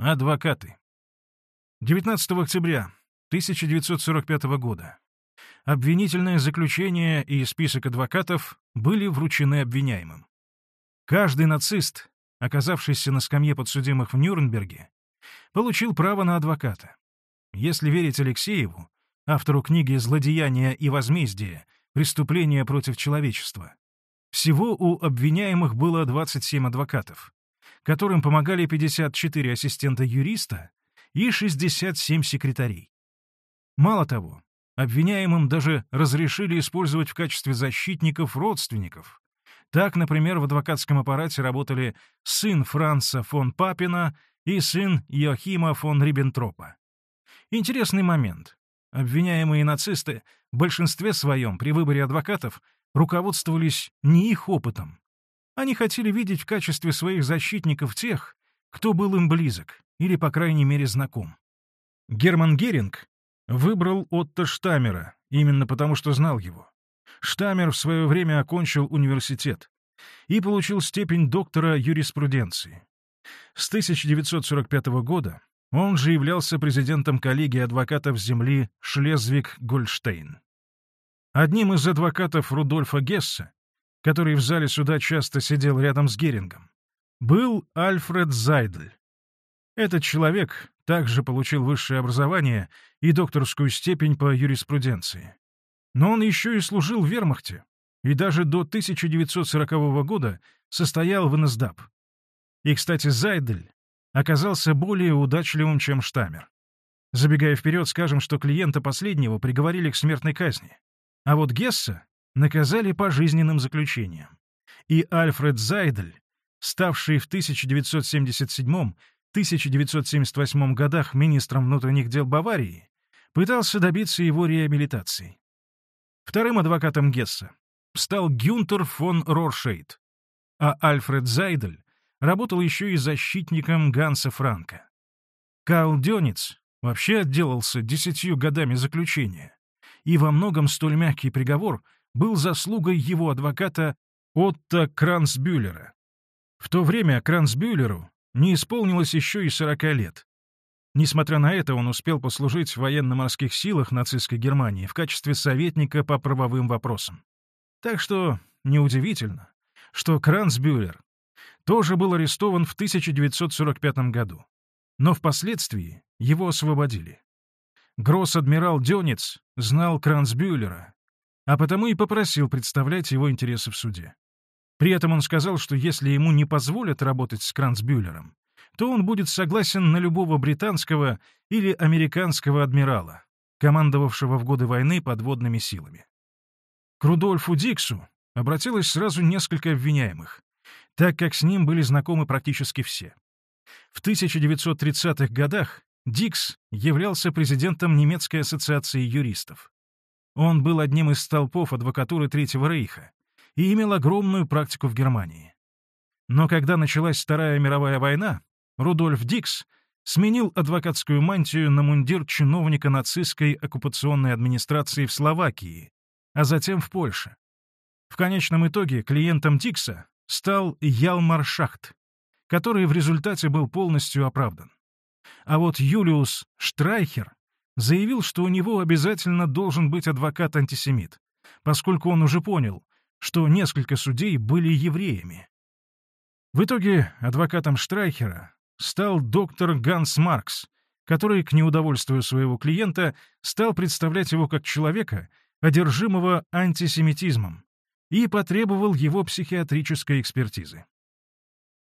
Адвокаты. 19 октября 1945 года. Обвинительное заключение и список адвокатов были вручены обвиняемым. Каждый нацист, оказавшийся на скамье подсудимых в Нюрнберге, получил право на адвоката. Если верить Алексееву, автору книги «Злодеяние и возмездие. Преступления против человечества», всего у обвиняемых было 27 адвокатов, которым помогали 54 ассистента юриста и 67 секретарей. Мало того, обвиняемым даже разрешили использовать в качестве защитников родственников. Так, например, в адвокатском аппарате работали сын Франца фон Папина и сын Йохима фон Риббентропа. Интересный момент. Обвиняемые нацисты в большинстве своем при выборе адвокатов руководствовались не их опытом. Они хотели видеть в качестве своих защитников тех, кто был им близок или, по крайней мере, знаком. Герман Геринг выбрал Отто Штамера именно потому, что знал его. Штамер в свое время окончил университет и получил степень доктора юриспруденции. С 1945 года он же являлся президентом коллегии адвокатов земли Шлезвиг-Гольштейн. Одним из адвокатов Рудольфа Гесса, который в зале суда часто сидел рядом с Герингом, был Альфред Зайдль. Этот человек также получил высшее образование и докторскую степень по юриспруденции. Но он еще и служил в вермахте и даже до 1940 года состоял в НСДАП. И, кстати, Зайдель оказался более удачливым, чем Штамер. Забегая вперед, скажем, что клиента последнего приговорили к смертной казни, а вот Гесса наказали пожизненным заключением. И Альфред Зайдель, ставший в 1977-1978 годах министром внутренних дел Баварии, пытался добиться его реабилитации. Вторым адвокатом Гесса стал Гюнтер фон Роршейд, а Альфред Зайдель работал еще и защитником Ганса Франка. Карл Дёниц вообще отделался десятью годами заключения, и во многом столь мягкий приговор был заслугой его адвоката Отто Кранцбюллера. В то время Кранцбюллеру не исполнилось еще и 40 лет. Несмотря на это, он успел послужить в военно-морских силах нацистской Германии в качестве советника по правовым вопросам. Так что неудивительно, что Кранцбюллер тоже был арестован в 1945 году, но впоследствии его освободили. Гросс-адмирал Дёнец знал Кранцбюллера, а потому и попросил представлять его интересы в суде. При этом он сказал, что если ему не позволят работать с Кранцбюллером, то он будет согласен на любого британского или американского адмирала, командовавшего в годы войны подводными силами. К Рудольфу Диксу обратилось сразу несколько обвиняемых, так как с ним были знакомы практически все. В 1930-х годах Дикс являлся президентом немецкой ассоциации юристов. Он был одним из столпов адвокатуры Третьего Рейха и имел огромную практику в Германии. Но когда началась Вторая мировая война, Рудольф Дикс сменил адвокатскую мантию на мундир чиновника нацистской оккупационной администрации в Словакии, а затем в Польше. В конечном итоге клиентом Дикса стал Ялмар Шахт, который в результате был полностью оправдан. А вот Юлиус Штрайхер заявил, что у него обязательно должен быть адвокат-антисемит, поскольку он уже понял, что несколько судей были евреями. В итоге адвокатом Штрайхера стал доктор Ганс Маркс, который, к неудовольствию своего клиента, стал представлять его как человека, одержимого антисемитизмом, и потребовал его психиатрической экспертизы.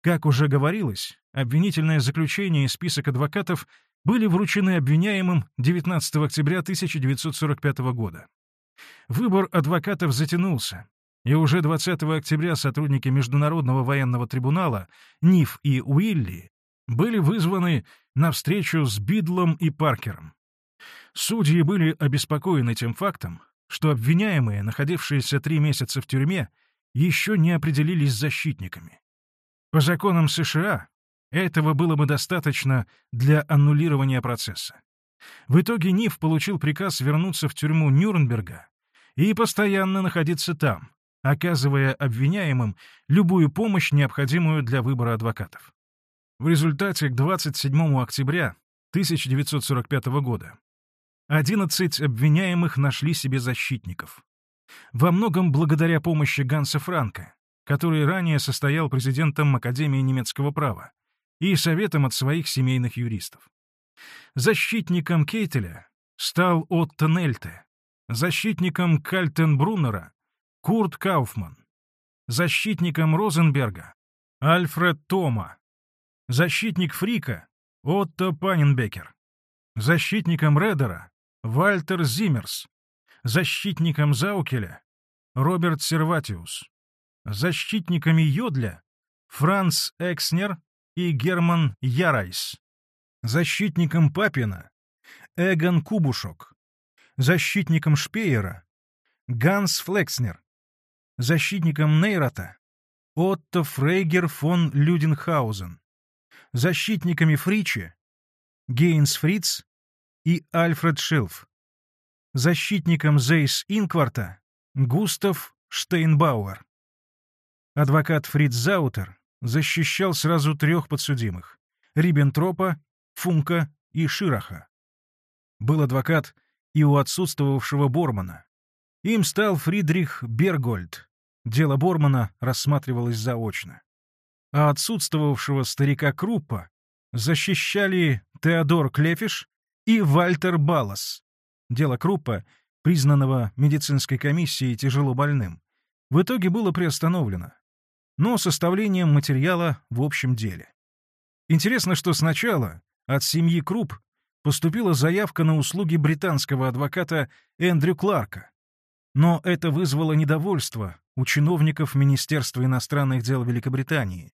Как уже говорилось, обвинительное заключение и список адвокатов были вручены обвиняемым 19 октября 1945 года. Выбор адвокатов затянулся, и уже 20 октября сотрудники Международного военного трибунала Ниф и Уилли были вызваны на встречу с Бидлом и Паркером. Судьи были обеспокоены тем фактом, что обвиняемые, находившиеся три месяца в тюрьме, еще не определились защитниками. По законам США этого было бы достаточно для аннулирования процесса. В итоге Ниф получил приказ вернуться в тюрьму Нюрнберга и постоянно находиться там, оказывая обвиняемым любую помощь, необходимую для выбора адвокатов. В результате к 27 октября 1945 года 11 обвиняемых нашли себе защитников. Во многом благодаря помощи Ганса Франка, который ранее состоял президентом Академии немецкого права и советом от своих семейных юристов. Защитником Кейтеля стал Отто Нельте, защитником Кальтенбруннера — Курт Кауфман, защитником Розенберга — Альфред Тома, защитник Фрика — Отто Паненбекер, защитником Редера — Вальтер Зиммерс, защитником Заукеля — Роберт Серватиус, защитниками Йодля — Франц Экснер и Герман Яррайс, защитником Папена — Эгон Кубушок, защитником Шпеера — Ганс Флекснер, защитником Нейрота — Отто Фрейгер фон Людингхаузен, защитниками Фриче — Гейнц Фриц и Альфред Шилф, защитником Зейс Инкварта — Густав Штейнбауэр. Адвокат Фриц Заутер защищал сразу трех подсудимых — Риббентропа, Функа и Шираха. Был адвокат и у отсутствовавшего Бормана. Им стал Фридрих Бергольд. Дело Бормана рассматривалось заочно. А отсутствовавшего старика Круппа защищали Теодор Клефиш и Вальтер Балас. Дело Круппа, признанного медицинской комиссией тяжело больным, в итоге было приостановлено, но составлением материала в общем деле. Интересно, что сначала от семьи Крупп поступила заявка на услуги британского адвоката Эндрю Кларка, но это вызвало недовольство у чиновников Министерства иностранных дел Великобритании.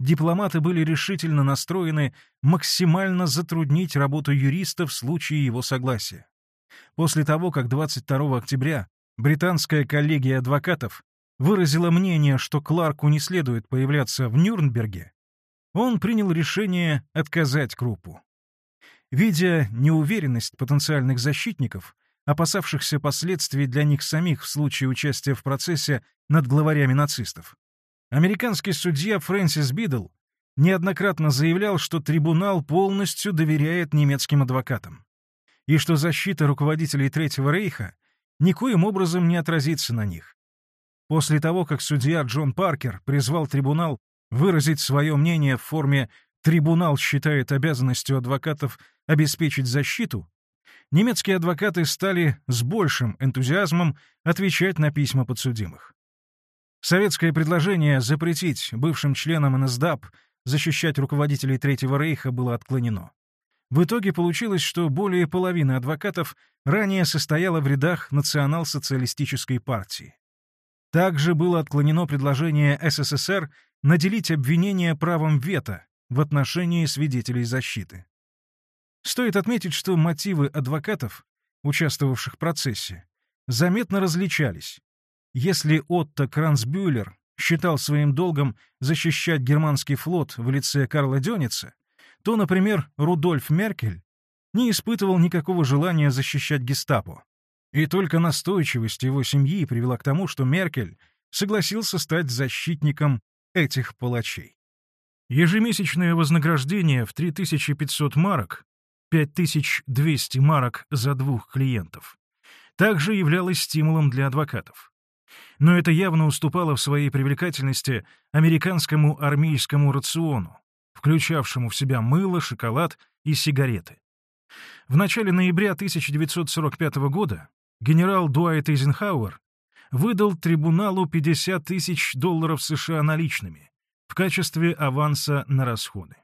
Дипломаты были решительно настроены максимально затруднить работу юриста в случае его согласия. После того, как 22 октября британская коллегия адвокатов выразила мнение, что Кларку не следует появляться в Нюрнберге, он принял решение отказать Крупу. Видя неуверенность потенциальных защитников, опасавшихся последствий для них самих в случае участия в процессе над главарями нацистов. Американский судья Фрэнсис Бидл неоднократно заявлял, что трибунал полностью доверяет немецким адвокатам, и что защита руководителей Третьего Рейха никоим образом не отразится на них. После того, как судья Джон Паркер призвал трибунал выразить свое мнение в форме «трибунал считает обязанностью адвокатов обеспечить защиту», немецкие адвокаты стали с большим энтузиазмом отвечать на письма подсудимых. Советское предложение запретить бывшим членам НСДАП защищать руководителей Третьего Рейха было отклонено. В итоге получилось, что более половины адвокатов ранее состояло в рядах национал-социалистической партии. Также было отклонено предложение СССР наделить обвинение правом вето в отношении свидетелей защиты. Стоит отметить, что мотивы адвокатов, участвовавших в процессе, заметно различались. Если Отто Кранцбюллер считал своим долгом защищать германский флот в лице Карла Дёница, то, например, Рудольф Меркель не испытывал никакого желания защищать гестапо. И только настойчивость его семьи привела к тому, что Меркель согласился стать защитником этих палачей. Ежемесячное вознаграждение в 3500 марок 5200 марок за двух клиентов, также являлось стимулом для адвокатов. Но это явно уступало в своей привлекательности американскому армейскому рациону, включавшему в себя мыло, шоколад и сигареты. В начале ноября 1945 года генерал Дуайт Эйзенхауэр выдал трибуналу 50 тысяч долларов США наличными в качестве аванса на расходы.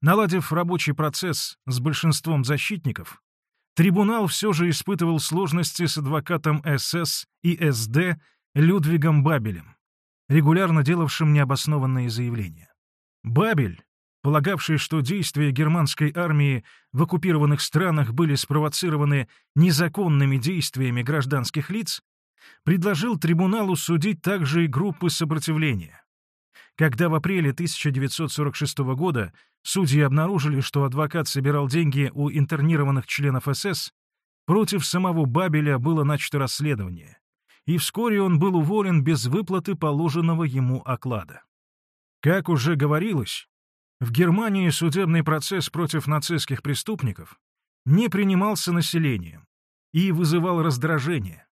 Наладив рабочий процесс с большинством защитников, трибунал все же испытывал сложности с адвокатом СС и СД Людвигом Бабелем, регулярно делавшим необоснованные заявления. Бабель, полагавший, что действия германской армии в оккупированных странах были спровоцированы незаконными действиями гражданских лиц, предложил трибуналу судить также и группы сопротивления, когда в апреле 1946 года судьи обнаружили, что адвокат собирал деньги у интернированных членов СС, против самого Бабеля было начато расследование, и вскоре он был уволен без выплаты положенного ему оклада. Как уже говорилось, В Германии судебный процесс против нацистских преступников не принимался населением и вызывал раздражение.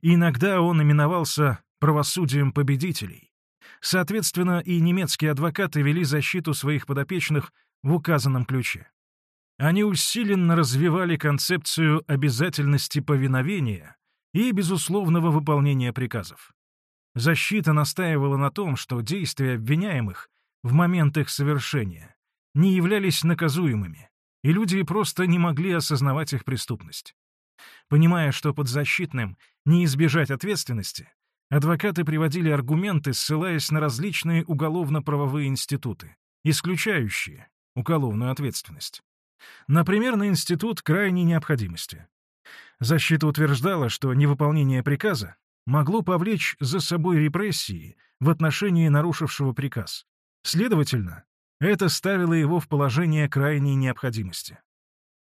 Иногда он именовался правосудием победителей. Соответственно, и немецкие адвокаты вели защиту своих подопечных в указанном ключе. Они усиленно развивали концепцию обязательности повиновения и безусловного выполнения приказов. Защита настаивала на том, что действия обвиняемых в момент их совершения не являлись наказуемыми, и люди просто не могли осознавать их преступность. Понимая, что подзащитным не избежать ответственности, адвокаты приводили аргументы, ссылаясь на различные уголовно-правовые институты, исключающие уголовную ответственность. Например, на институт крайней необходимости. Защита утверждала, что невыполнение приказа могло повлечь за собой репрессии в отношении нарушившего приказ. Следовательно, это ставило его в положение крайней необходимости.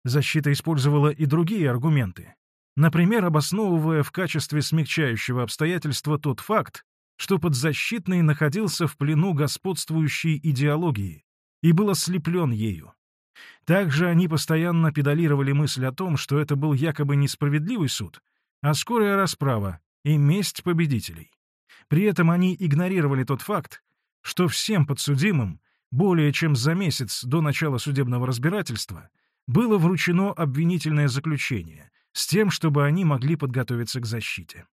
Защита использовала и другие аргументы, например, обосновывая в качестве смягчающего обстоятельства тот факт, что подзащитный находился в плену господствующей идеологии и был ослеплен ею. Также они постоянно педалировали мысль о том, что это был якобы несправедливый суд, а скорая расправа и месть победителей. При этом они игнорировали тот факт, что всем подсудимым более чем за месяц до начала судебного разбирательства было вручено обвинительное заключение с тем, чтобы они могли подготовиться к защите.